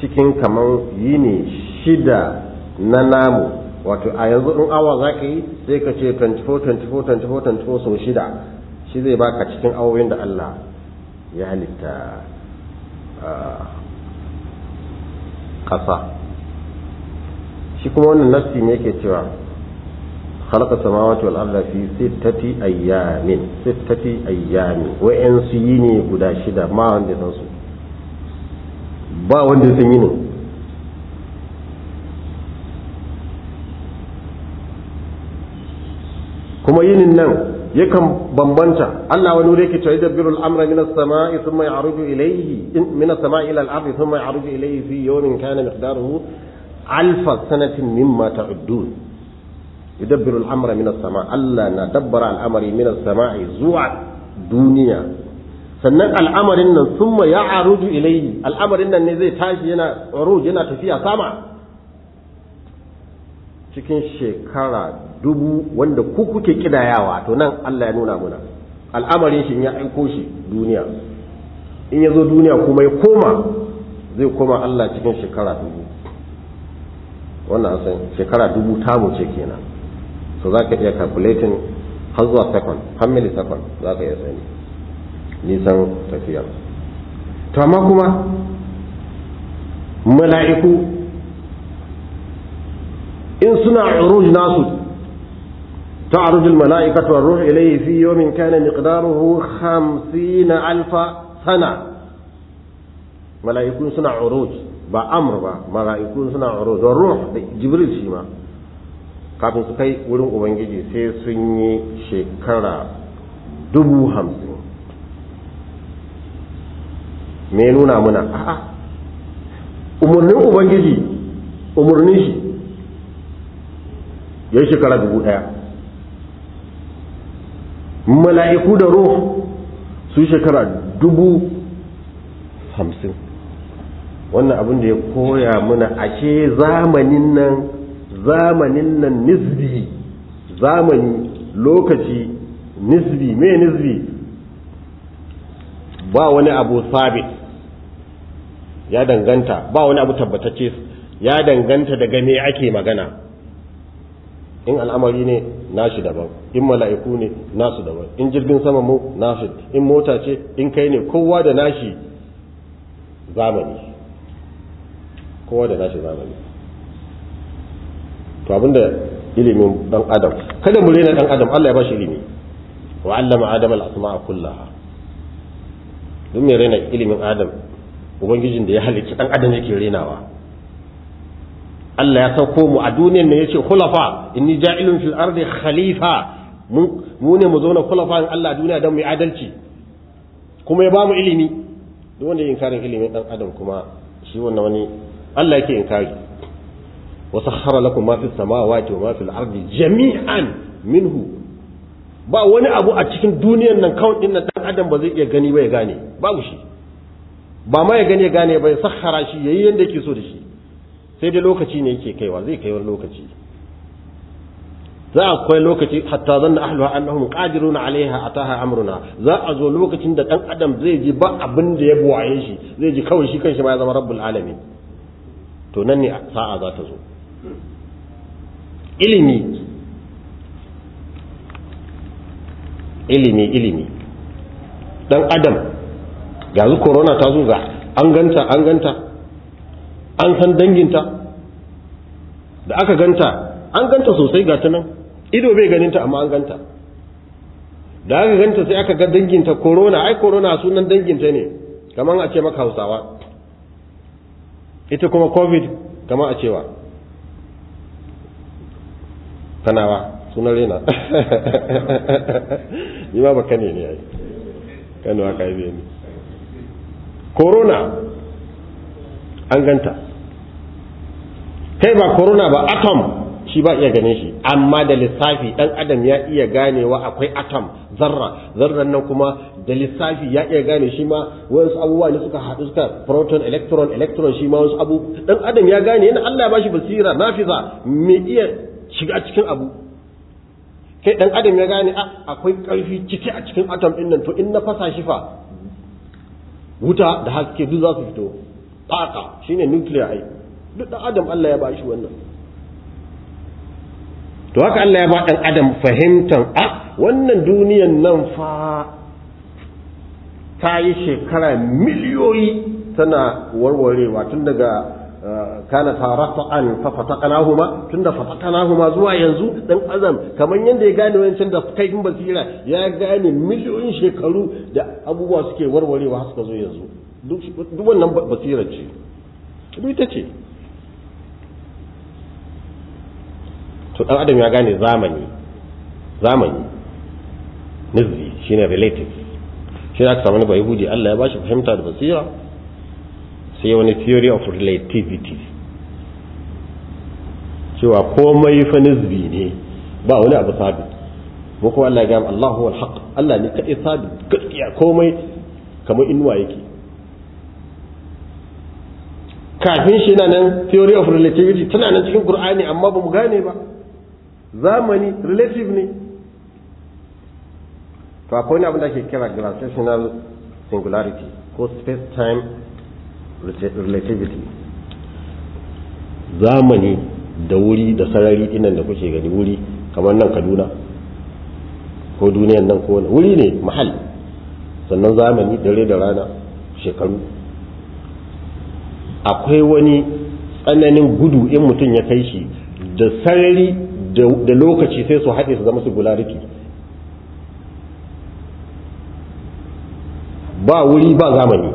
cikin kaman yini shida na namu. Wato a yanzu in awa za ka yi sai ka ce 24 24 24 24 sau shida. Shi zai baka cikin awoyin da Allah ya halitta ƙasa. Shi kuma wannan nassi ne yake cewa? خلق السماوات والأرض في ستة أيام ستة أيام وإن سيني قدا شدا ما عندي تنسو با وندي سيني kuma yinin nan yakan bambanta Allah wani wuri yake cewa yadabbiru al-amra min as-sama'i thumma ya'ruju ilayhi min as-sama'i ila al-ardi thumma ya'ruju ilayhi fi yawmin kana miqdaruhu alfa sanatin mimma ta'uddun yudabbiru al-amra min as-sama' Allah na dabbara al'amari min as-sama'i zuwa duniya sannan al'amarin nan summa ya'ruju ilayhi al'amarin nan ne zai tashi yana uruj yana tafiya sama cikin shekara dubu wanda ku kuke kidayawa to nan Allah ya nuna muna. Al'amarin shi ya aiko shi duniya. In ya zo duniya kuma ya koma zai koma Allah cikin shekara dubu. Wannan san shekara dubu tamu ce kenan. so za ka iya calculating har zuwa second har millisecond za ka iya sani nisan tafiya to amma kuma mala'iku in suna uruj nasu تعرج الملائكة والروح إليه في يوم كان مقداره خمسين ألف سنة ملائكة سنة عروج بأمر با ملائكة سنة عروج والروح جبريل شيما Kafin su kai wurin ubangiji sai sun yi shekara dubu hamsin. Me nuna muna? A'a. Umarnin ubangiji umarnin shi ya shekara dubu ɗaya. Mala'iku da ruh su shekara dubu hamsin. Wannan abin da ya koya muna ashe zamanin nan zamanin nan nisbi zamani lokaci nisbi me nisbi? Ba wani abu sabit. Ya danganta ba wani abu tabbatacce. Ya danganta daga me ake magana. In al'amari ne nashi daban. In mala'iku ne nasu daban. In jirgin sama mu nashi. In mota ce in kai ne kowa da nashi zamani. Kowa da nashi zamani. To abin da ilimin dan adam kada mu rena dan adam Allah ya bashi ilimi. Wa allama adam al-asma'a kullaha. Don me rena ilimin adam ubangijin da ya halicci dan adam yake renawa. Allah ya sauko mu a duniyar ne ya ce khulafa inni ja'ilun fil ardi khalifa. Mu ne mu zauna khulafa in Allah duniya don mu adalci. Kuma ya ba mu ilimi. Duk wanda yin karin ilimin dan adam kuma shi wannan wani Allah yake inkari. Lakum ma fis samawati wa ma fil ardi jami'an minhu. Ba wani abu a cikin duniyar nan kawai ɗin nan dan adam ba zai iya gani ba ya gane. Babu shi. Ba ma ya gane gane bai sakhara shi yayi yanda yake so da shi. Sai dai lokaci ne yake kaiwa zai kai wani lokaci. Za a kwai lokaci hatta zanna ahluha annahum qadiruna alaiha ataha amruna. Za a zo lokacin da dan adam zai ji ba abin da ya buwaye shi zai ji kawai shi kanshi ma ya zama rabbul alamin. To nan ne sa'a za ta zo. Ilimi. Ilimi ilimi. Dan adam yanzu corona ta zo ga an ganta an ganta an san danginta. Da aka ganta an ganta sosai ga ta nan. Ido bai ganinta amma an ganta. Da aka ganta sai aka ga danginta corona. Ai corona sunan danginta ne kamar a ce maka hausawa. Ita kuma covid kamar a cewa. Kanawa sunan rena. Ni ma baka ne ne ai. Kano aka yi ni. Corona. An ganta. Kai ba corona ba atom. Shi ba iya ganin shi. Amma da lissafi dan adam ya iya ganewa akwai atom. Zarra. Zarran nan kuma da lissafi ya iya gane shi ma wasu abubuwa ne suka haɗu suka proton electron electron shi ma wasu abu. Dan adam ya gane yana Allah ya bashi basira nafiza. Me iya shiga cikin abu. Kai dan adam ya gane akwai ƙarfi ciki a cikin atom ɗin nan to in na fasa shi fa wuta da haske duk za su fito. Faka shine nuclear ai. Duk dan adam Allah ya bashi wannan. To haka Allah ya ba dan adam fahimtar a wannan duniyan nan fa ta yi shekara miliyoyi tana warwarewa tun daga kana tarata'an fa fataqnahuma tunda fataqnahuma zuwa yanzu dan azam kaman yanda ya gane wancan da kaifin basira ya gane miliyoyin shekaru da abubuwa suke warwarewa suka zo yanzu. Duk wannan basira ce. Duk ita ce. To dan adam ya gane zamani. Zamani. Nizbi shine relative. Shi aka samu ba yahudi Allah ya bashi fahimta da basira sai wani theory of relativity. Cewa komai fa nizbi ne ba wani abu sabi. Mu kuma Allah ya gama Allahu wal haq Allah ne kadai sabi gaskiya komai kamar inuwa yake. Kafin shi na nan theory of relativity tana nan cikin Qur'ani amma ba mu gane ba. Zamani relative ne. To akwai abin da ake kira gravitational singularity ko space time relativity. Zamani da wuri da sarari inan da kuke gani wuri kamar nan kaduna ko duniyan nan ko wani wuri ne mahal. Sannan zamani dare da rana shekaru. Akwai wani tsananin gudu in mutum ya kai shi da sarari da lokaci sai su haɗe su zama singularity ba wuri ba zamani.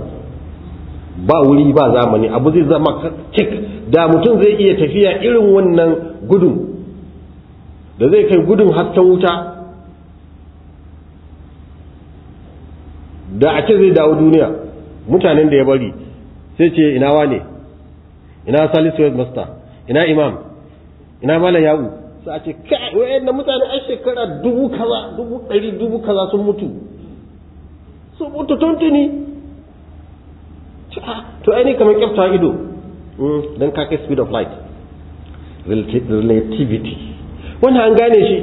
Ba wuri ba zamani abu zai zama cik. Da mutum zai iya tafiya irin wannan gudun da zai kai gudun hasken wuta. Da a ce zai dawo duniya mutanen da ya bari sai ce ina wane? Ina salisu west master? Ina imam? Ina malam yawu sai a ce kai wayan mutane a shekara dubu kaza dubu ɗari dubu kaza sun mutu. Sun mutu tuntuni. To aini kamar kyafta ido. Don ka kai speed of light. Relativity. Wannan an gane shi.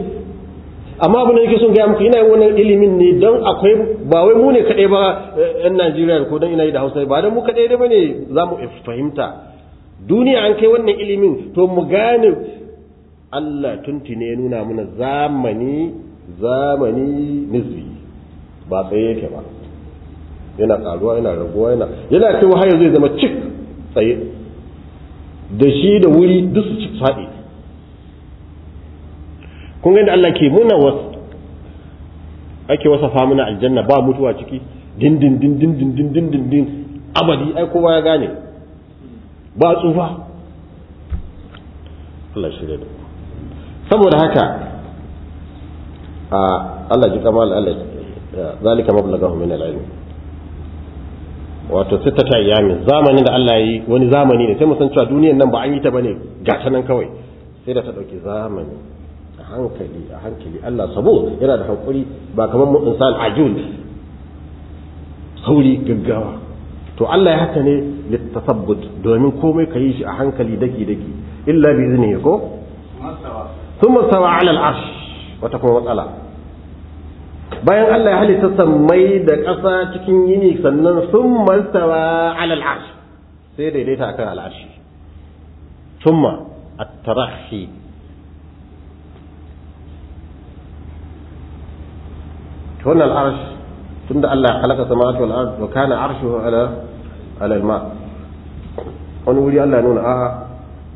Amma abin da yake son gaya muku ina yin wannan ilimin ne don akwai ba wai mu ne kaɗai ba yan najeriya ko don ina yi da hausa ba don mu kaɗai da ba ne za mu fahimta. Duniya an kai wannan ilimin to mu gane. Allah tuntune ya nuna mana zamani zamani nisbi. Ba tsaye yake ba. yana karuwa yana raguwa yana yana cewa har zai zama cik tsaye. Da shi da wuri duk su cik faɗi kun ga da Allah ke muna wasu ake wasa fa muna aljanna ba mutuwa ciki. Din din din din din din din din din. Abadi ai kowa ya gane. Ba tsufa. Allah shi da saboda haka a Allah ji kamar Allah zalika mablagahu min al-ilm wato sittata ayyamin zamanin da Allah yi wani zamani ne sai mu san cewa duniyar nan ba an yi ta ba ne ga ta nan kawai. Sai da ta ɗauki zamani a hankali a hankali. Allah sabo yana da hankuri ba kamar mu insan ajul. Sauri gaggawa. To Allah ya haka ne littasabbut domin komai ka yi shi a hankali daki daki illa bi iznihi ko? Thumma stawa ala al-arsh wata kuma matsala. Bayan Allah ya halitta sammai da ƙasa cikin yini sannan thumma stawa ala al-arsh sai daidaita akan al-arshi. Thumma at-tarahi. Wannan al-arsh tunda Allah ya halaka samawati wal ard wa kana arshuhu ala ala al-ma. Wani wuri Allah ya nuna a'a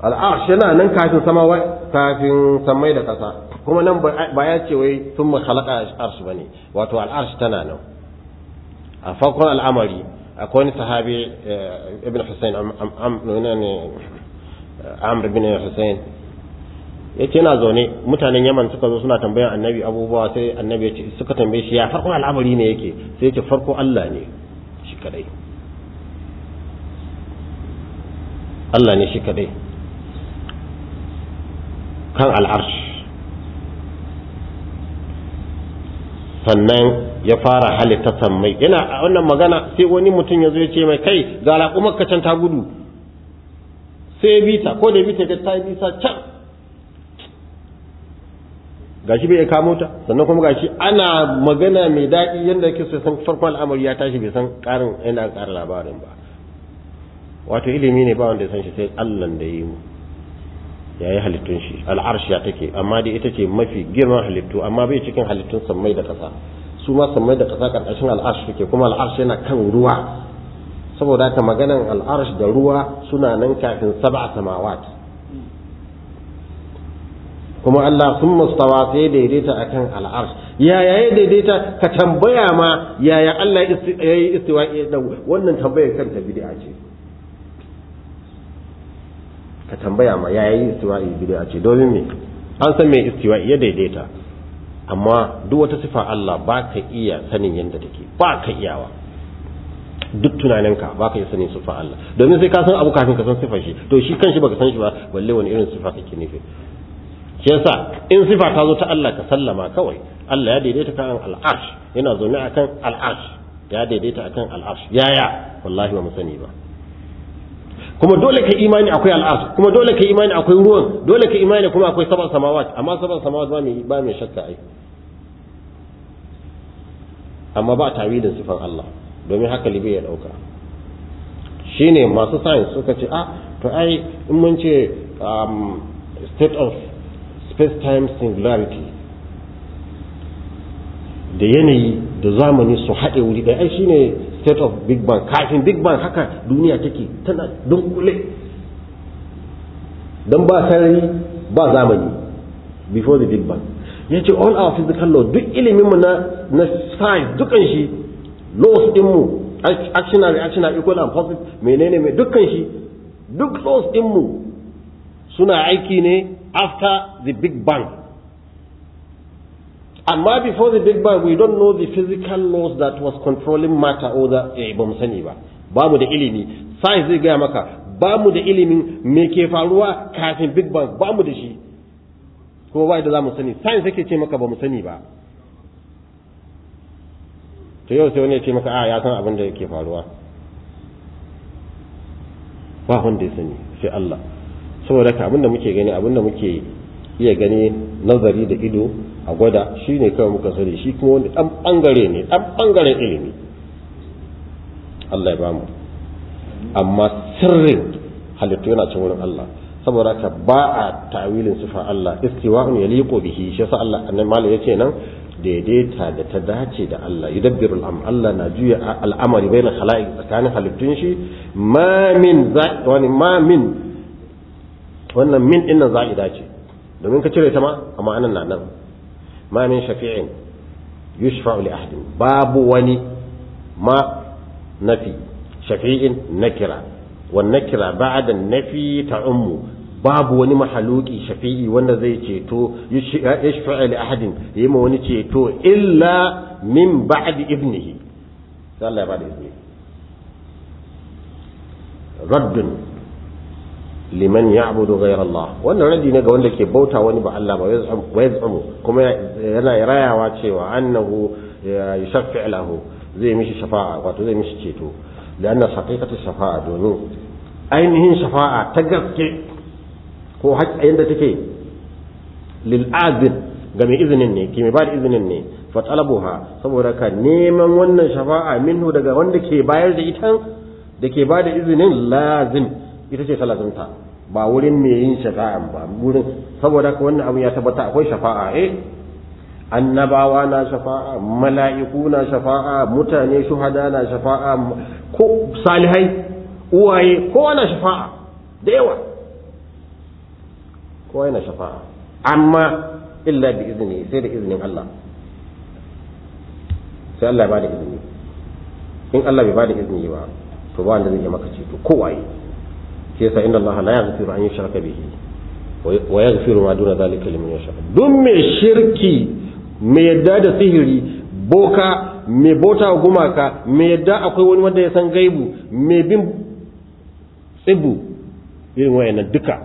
al-arsh yana nan kafin samawa kafin samai da kasa kuma nan ba ya ce wai sun ma khalaqa arsh ba ne wato al-arsh tana nan. A farkon al'amari akwai wani sahabi ibn Hussein Amr bin Hussein. Ya ce yana zaune mutanen yaman suka zo suna tambayan annabi abubuwa sai annabi ya ce suka tambaye shi ya farkon al'amari ne yake? Sai ya ce farko Allah ne shi kadai. Allah ne shi kadai. Kan al'arsh. Sannan ya fara halitta sammai. Yana a wannan magana sai wani mutum ya zo ya ce mai kai ga raƙumar ka can ta gudu. Sai ya bita ko da bita ta ta bisa can. Gashi bai kamo ta sannan kuma gashi ana magana mai daɗi yadda yake so san farkon al'amari ya tashi bai san ƙarin yana ƙara labarin ba. Wato ilimi ne ba wanda ya san shi sai Allah da yi mu. Ya yi halittun shi. Al'arshi ya take amma dai ita ce mafi girman halittu amma bai cikin halittun sammai da ƙasa. Su ma sammai da ƙasa ƙarƙashin al'arshi take kuma al'arshi yana kan ruwa. Saboda haka maganan al'arshi da ruwa suna nan kafin sab'a samawat. Kuma Allah sun mustawa sai daidaita akan al'arsh yaya ya daidaita? Ka tambaya ma yaya Allah ya yi istiwa'i wannan tambayar kanta bid'a ce. Ka tambaya ma yaya yi istiwa'i bid'a ce domin me? An san me istiwa'i ya daidaita. Amma duk wata sifa Allah ba ka iya sanin yadda take ba ka iyawa. Duk tunaninka ba ka iya sanin sifa Allah. Domin sai ka san abu kafin ka san sifa shi. To shi kanshi baka san shi ba balle wani irin sifa kake nufi. Shi yasa in sifa ta zo ta Allah ka sallama kawai. Allah ya daidaita kan al'arsh. Yana zaune akan al'arsh. Ya daidaita akan al'arsh. Yaya? Wallahi ba mu sani ba. Kuma dole ka imani akwai al'arsh kuma dole ka imani akwai ruwan dole ka imani kuma akwai sabon samawat amma sabon samawat ba mai ba mai shakka ai. Amma ba tawilin sifan Allah domin haka libe ya ɗauka shine masu science suka ce ah to ai in mun ce state of space-time singularity da yanayi da zamani su haɗe wuri ɗaya ai shine state of big bang. Kafin big bang haka duniya take tana dunkule. Don ba sarari ba zamani before the big bang. Ya ce all our physical law duk iliminmu na na science dukan shi laws ɗinmu action and reaction are equal and positive menene mai dukkan shi duk laws ɗinmu suna aiki ne after the Big Bang. Amma before the Big Bang, we don't know the physical laws that was controlling matter or the eh, ba mu sani ba. Ba mu da ilimi. Science zai gaya maka ba mu da ilimin me ke faruwa kafin Big Bang ba mu da shi. Kuma ba da za mu sani. Science yake ce maka ba mu sani ba. To yau sai wani ya ce maka a ya san abin da yake faruwa. Ba wanda ya sani sai Allah. saboda ka abin da muke gani abin da muke iya gani nazari da ido a gwada shi ne kawai muka sani shi kuma wani ɗan ɓangare ne ɗan ɓangaren ilimi. Allah ya ba mu amma sirrin halittu yana cin wurin Allah. Saboda ka ba a ta'awilin sifa Allah istiwa'un yaliqu bihi shi yasa Allah annabi malam ya ce nan daidaita da ta dace da Allah yudabbiru al'am Allah na juya al'amari baina khala'iq tsakanin halittun shi. Ma min wani ma min wannan min ɗin nan za'ida ce. Domin ka cire ta ma amma a nan na nan. Ma min shafi'in yushfa'u li ahadin babu wani ma nafi shafi'in nakira wan nakira ba'da nafi ta'ummu babu wani mahaluki shafi'i wanda zai ceto yashfa'u li ahadin yayi wani ceto illa min ba'di ibnihi sai Allah ya ba da izini raddun liman ya'budu ghayra Allah wannan radi ne ga wanda ke bauta wani ba Allah ba yaz'umu kuma yana rayawa cewa annahu yashaffi lahu zai mishi shafa'a wato zai mishi ceto. Lianna haqiqatu shafa'a domin ainihin shafa'a ta gaske ko haƙƙin da take lil azib ga mai izinin ne ke mai ba da izinin ne fa talabuha saboda ka neman wannan shafa'a minhu daga wanda ke bayar da ita da ke ba da izinin lazim ita ce ta lazimta. Ba wurin mai yin shafa'an ba wurin. Saboda ka wannan abu ya tabbata akwai shafa'a eh? Annabawa na shafa'a mala'iku na shafa'a mutane shuhada na shafa'a ko salihai uwaye kowa na shafa'a da yawa. Kowa yana shafa'a. Amma illa bi izini sai da izinin Allah. Sai Allah ba da izini. In Allah bai ba da izini ba to ba wanda zai maka ceto kowaye shi yasa inna Allah la yaghfiru an yushraka bihi wa yaghfiru ma duna zalika liman yasha. Duk mai shirki mai yadda da sihiri boka mai bauta gumaka mai yadda akwai wani wanda ya san gaibu mai bin tsibu irin wayannan duka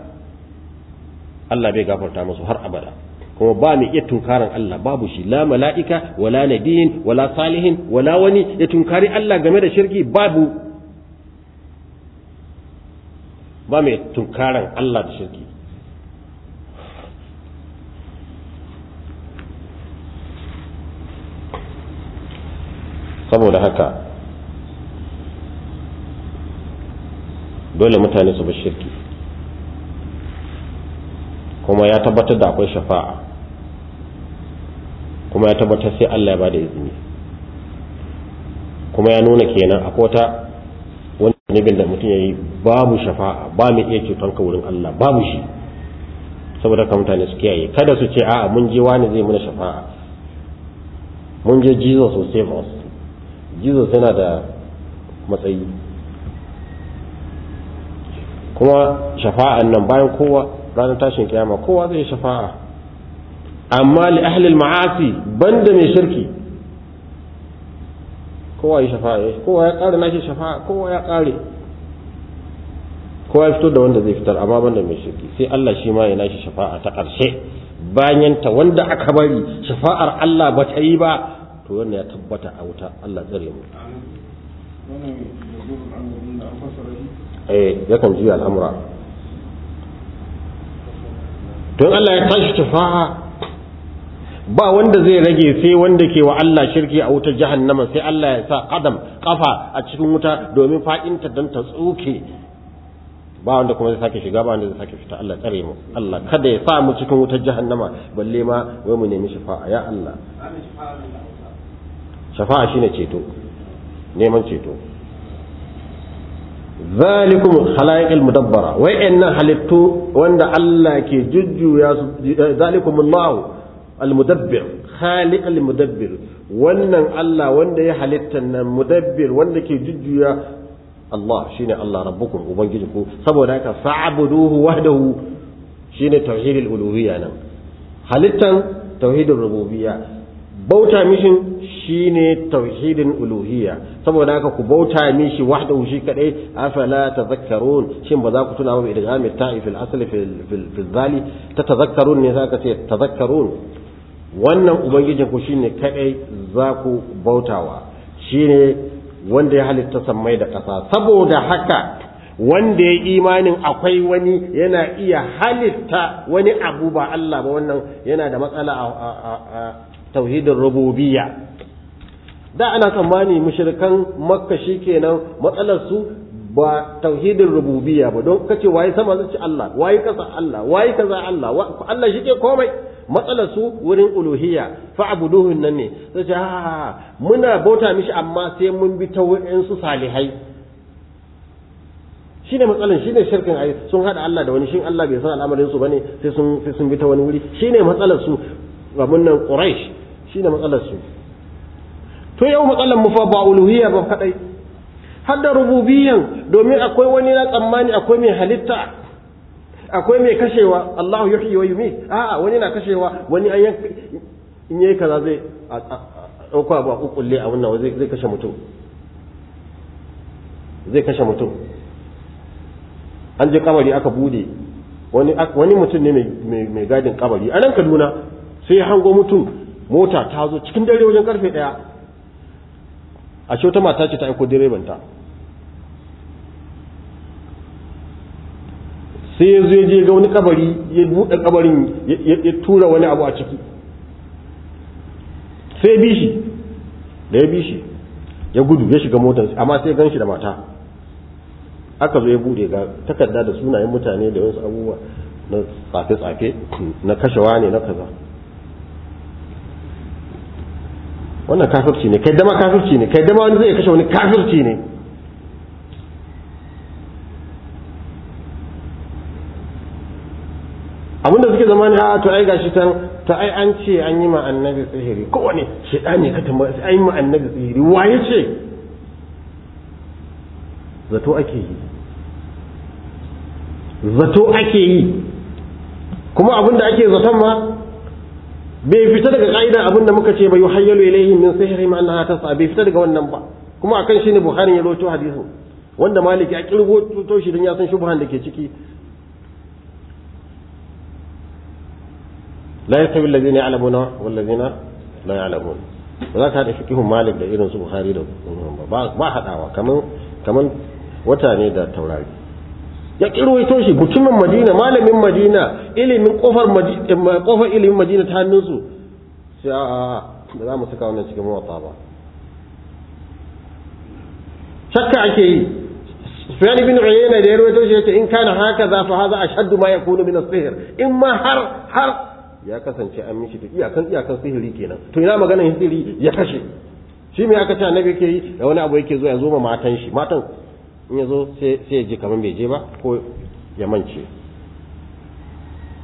Allah bai gafarta musu har abada. Kuma ba mai iya tunkarin Allah babu shi. La mala'ika wala nabiyin wala salihin wala wani ya tunkari Allah game da shirki babu. Ba mai tunkarin Allah da shirki. Saboda haka dole mutane su bi shirki. Kuma ya tabbatar da akwai shafa'a. Kuma ya tabbatar sai Allah ya ba da izini. Kuma ya nuna kenan akwai wata nabin da mutum ya yi babu shafa'a ba mai iya ceton ka wurin Allah babu shi. Saboda ka mutane su kiyaye. Kada su ce a'a mun je wani zai muna shafa'a. Mun je Jesus will save us Jesus yana da matsayi. Kuma shafa'an nan bayan kowa ranar tashin kiyama kowa zai shafa'a. Amma li ahlil ma'asi banda mai shirki kowa ya shafa'a kowa ya kare nashi shafa'a kowa ya kare kowa ya fito da wanda zai fitar amma banda mai shirki. Sai Allah shi ma ya nashi shafa'a ta ƙarshe. Bayan ta wanda aka bari shafa'ar Allah ba ta yi ba to wannan ya tabbata a wuta. Allah tsare mu. Eh yakan juya al'amura. Don Allah ya tashi shafa'a ba wanda zai rage sai wanda ke wa Allah shirki a wutar jahannama sai Allah ya sa adam kafa a cikin wuta domin fa'inta don ta tsuke. Ba wanda kuma zai sake shiga ba wanda zai sake fita. Allah tsare mu. Allah kada ya sa mu cikin wutar jahannama. Balle ma wai mu nemi shafa'a. Ya Allah. Shafa'a shine ceto. Neman ceto. Zalikum khalaiqil mudabbara. Wai inna halittu wanda Allah ke jujjuya su zalikum Allah al-mudabbir khaliq al-mudabbir. Wannan Allah wanda ya halitta nan mudabbir wanda ke jujjuya Allah shine Allah rabbukum ubangijinku. Saboda haka fa'buduhu wahdahu shine tauhidul uluhiyya nan. Halittan tauhidul rububiyya. Bauta mishin shine tauhidin uluhiyya. Saboda haka ku bauta mishi wahdahu shi kadai afala tadhakkarun. Shin ba za ku tuna ba bi idghami ta'i fil asli fil fil zali? Ta tadhakkarun ne zaka ce tadhakkarun. Wannan ubangijin ku shine kadai za ku bautawa. Shine wanda ya halitta sammai da ƙasa. Saboda haka wanda ya imanin akwai wani yana iya halitta wani abu ba Allah ba. Wannan yana da matsala a tauhidin rububiyya. Da ana tsammani mushrikan makka shikenan matsalar su ba tauhidin rububiyya ba. Don kace waye sama? Zai Allah. Waye kasa? Allah. Waye kaza? Allah. Allah shike komai. Matsalar su wurin uluhiyya fa'buduhu nan ne. Sai ce ha muna bauta mishi amma sai mun bi ta wurin su salihai shine matsalan shine shirkin ai sun hada Allah da wani shin Allah bai san al'amarin su ba ne sai sun sai sun bi ta wani wuri. Shine matsalar su abun nan Quraysh shine matsalar su. To yau matsalar mu fa ba uluhiyya ba kadai har da rububiyyan domin akwai wani na tsammani akwai mai halitta. Akwai mai kashewa Allahu yuhyi wa yumiit. A'a wani na kashewa wani an yanka in yayi kaza zai ɗauko abu a kukulle a wannan zai zai kashe mutum. Zai kashe mutum. An je kabari aka buɗe wani wani mutum ne mai gadin kabari. A nan Kaduna sai ya hango mutum mota ta zo cikin dare wajen ƙarfe ɗaya a ce wata mata ce ta aiko direbanta sai ya zo ya je ga wani kabari ya buɗe kabarin ya tura wani abu a ciki. Sai bi shi da ya bi shi ya gudu ya shiga motar amma sai gan shi da mata. Aka zo ya buɗe ga takarda da sunayen mutane da wasu abubuwa na tsafe-tsafe na kashewa ne na kaza. Wannan kafirci ne kai dama kafirci ne kai dama wani zai kashe wani kafirci ne abin da suke zama ne a to ai gashi tan to ai an ce an yi ma annabi sihiri. Kowane shedani ka tambaya sai an yi ma annabi sihiri. Waye ce? Zato ake yi. Zato ake yi. Kuma abin da ake zaton ma bai fita daga ka'idar abin da muka ce bai hayyalu ilayhi min sihiri ma annaha tasa bai fita daga wannan ba. Kuma akan shi ne bukhari ya rawaito hadisin wanda maliki ya kirgo to shi dan ya san shubhan da ke ciki. la yastawi allazina ya'lamuna wal ladzina la ya'lamun ba za ka hada fiqhun malik da irin su bukhari da ba. Ba hadawa kaman kaman wata ne da taurari. Ya kirwaito shi mutumin madina malamin madina ilimin ƙofar madina ƙofar ilimin madina ta hannunsu. Sai a ba za mu saka wannan cikin mawata ba. Shakka ake yi. Sufyan ibn uyayna da ya rawaito shi ya ce in kana haka za fa hadha ashaddu ma in ma ya kasance an mishi da iyakan iyakan sihiri kenan. To ina maganar sihiri? Ya kashe. Shi me aka ce annabi yake yi? Da wani abu yake zo ya zo ma matan shi. Matan in ya zo sai ya je kaman bai je ba ko ya mance.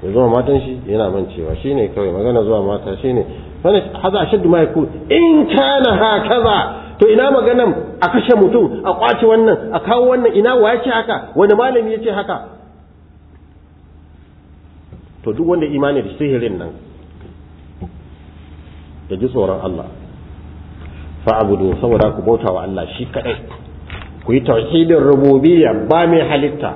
Ya zo ma matan shi yana mancewa. Shine kawai magana zuwa mata shine wani haza ashaddu ma yakun. In kana hakaza. To ina maganan a kashe mutum a ƙwace wannan a kawo wannan ina wa ya ce haka? Wani malami ya ce haka? To duk wanda imani da sihirin nan ya ji tsoron Allah. Fa'abudu saboda ku bauta wa Allah shi kadai ku yi tauhidin rububiyya ba mai halitta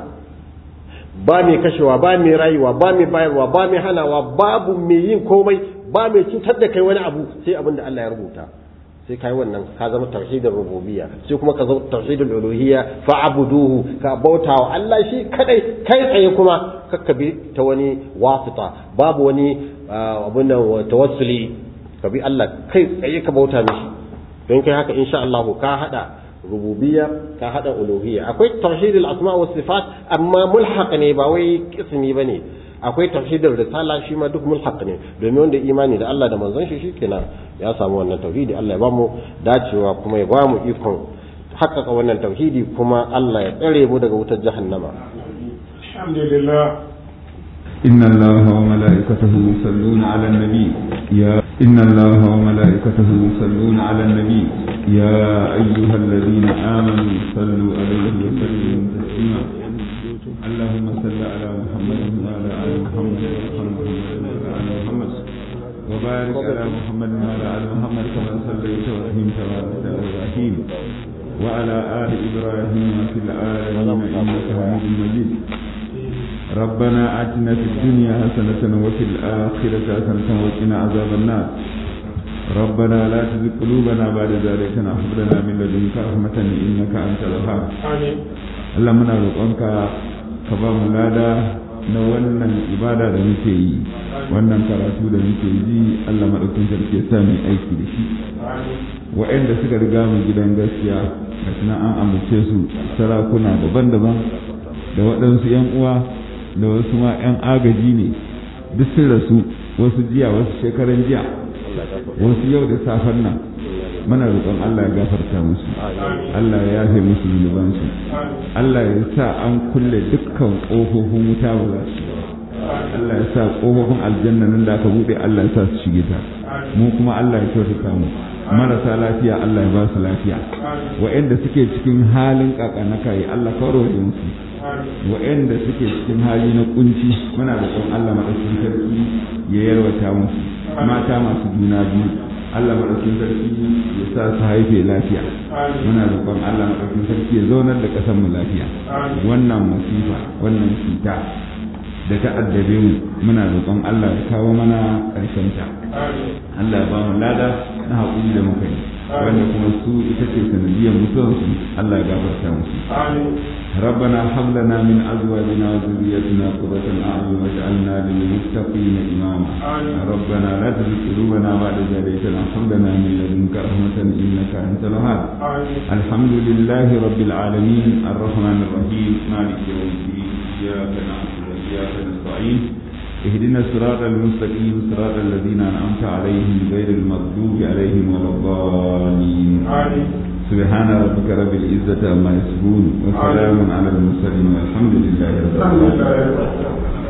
ba mai kashewa ba mai rayuwa ba mai bayarwa ba mai hanawa babu mai yin komai ba mai cutar da kai wani abu sai abin da Allah ya rubuta. Sai kai wannan ka zama tauhidin rububiyya. Sai kuma ka zama tauhidin uluhiyya fa'buduhu ka bauta wa Allah shi kadai kai tsaye kuma kakka bi ta wani wasita babu wani abun nan tawassuli ka bi Allah kai tsaye ka bauta mishi. Don kai haka insha Allah ka hada rububiyya ka hada uluhiyya. Akwai tauhidul asma was sifat amma mulhaq ne ba wai kismi ba ne akwai tauhidul risala shi ma duk mulhaq ne. Domin wanda imani da Allah da manzon shi shikenan ya samu wannan tauhidi. Allah ya ba mu dacewa kuma ya ba mu ikon haƙƙaƙa wannan tauhidi kuma Allah ya tsare mu daga wutar jahannama. Alhamdulillah إن الله وملائكته يصلون على النبي. يا إن الله وملائكته يصلون على النبي. يا أيها الذين آمنوا صلوا عليه وسلموا تسليما. اللهم صل على محمد وعلى آل محمد. وعلى آل محمد وبارك على محمد وعلى آل محمد كما صليت ورحمت وبارك على إبراهيم. وعلى آل إبراهيم في العالمين إنك حميد مجيد. ربنا آتنا في الدنيا حسنة وفي الآخرة حسنة وقنا عذاب النار ربنا لا تزغ قلوبنا بعد ذلك هب لنا من لدنك رحمة إنك أنت الوهاب Allah muna roƙonka ka ba mu lada na wannan ibada da muke yi wannan karatu da muke ji Allah maɗaukin sarki ya sa mu aiki da shi wa'anda suka riga mu gidan gaskiya ga an ambace su sarakuna daban-daban da waɗansu 'yan uwa da wasu ma 'yan agaji ne duk sun rasu wasu jiya wasu shekaran jiya wasu yau da safen nan. Muna roƙon Allah ya gafarta musu Allah ya yafe musu zunubansu Allah ya sa an kulle dukkan ƙofofin wuta ba za su Allah ya sa ƙofofin aljanna nan da aka buɗe Allah ya sa su shige ta. Mu kuma Allah ya kyautata mu. Marasa lafiya Allah ya ba su lafiya. Wa'anda suke cikin halin kakana kai Allah ka roƙe musu. Wa'anda suke cikin hali na kunci muna roƙon Allah madaukakin sarki ya yarwata musu mata masu juna biyu. Allah madaukakin sarki ya sa su haife lafiya. Muna roƙon Allah madaukakin sarki ya zaunar da ƙasar mu lafiya. Wannan masifa wannan cuta da ta addabe mu muna roƙon Allah ya kawo mana ƙarshen ta. Allah ya ba mu lada na haƙuri da muka yi. wanda kuma su ita ce sanadiyar mutuwansu Allah ya gafarta musu ربنا هب لنا من ازواجنا وذريتنا قرة اعين واجعلنا للمتقين اماما ربنا لا تزغ قلوبنا بعد إذ هديتنا وهب لنا من لدنك رحمة انك انت الوهاب الحمد لله رب العالمين الرحمن الرحيم مالك يوم الدين اياك نعبد واياك نستعين اهدنا الصراط المستقيم صراط الذين أنعمت عليهم غير المغضوب عليهم ولا الضالين. سبحان ربك رب العزة عما يصفون وسلام على المرسلين والحمد لله رب العالمين.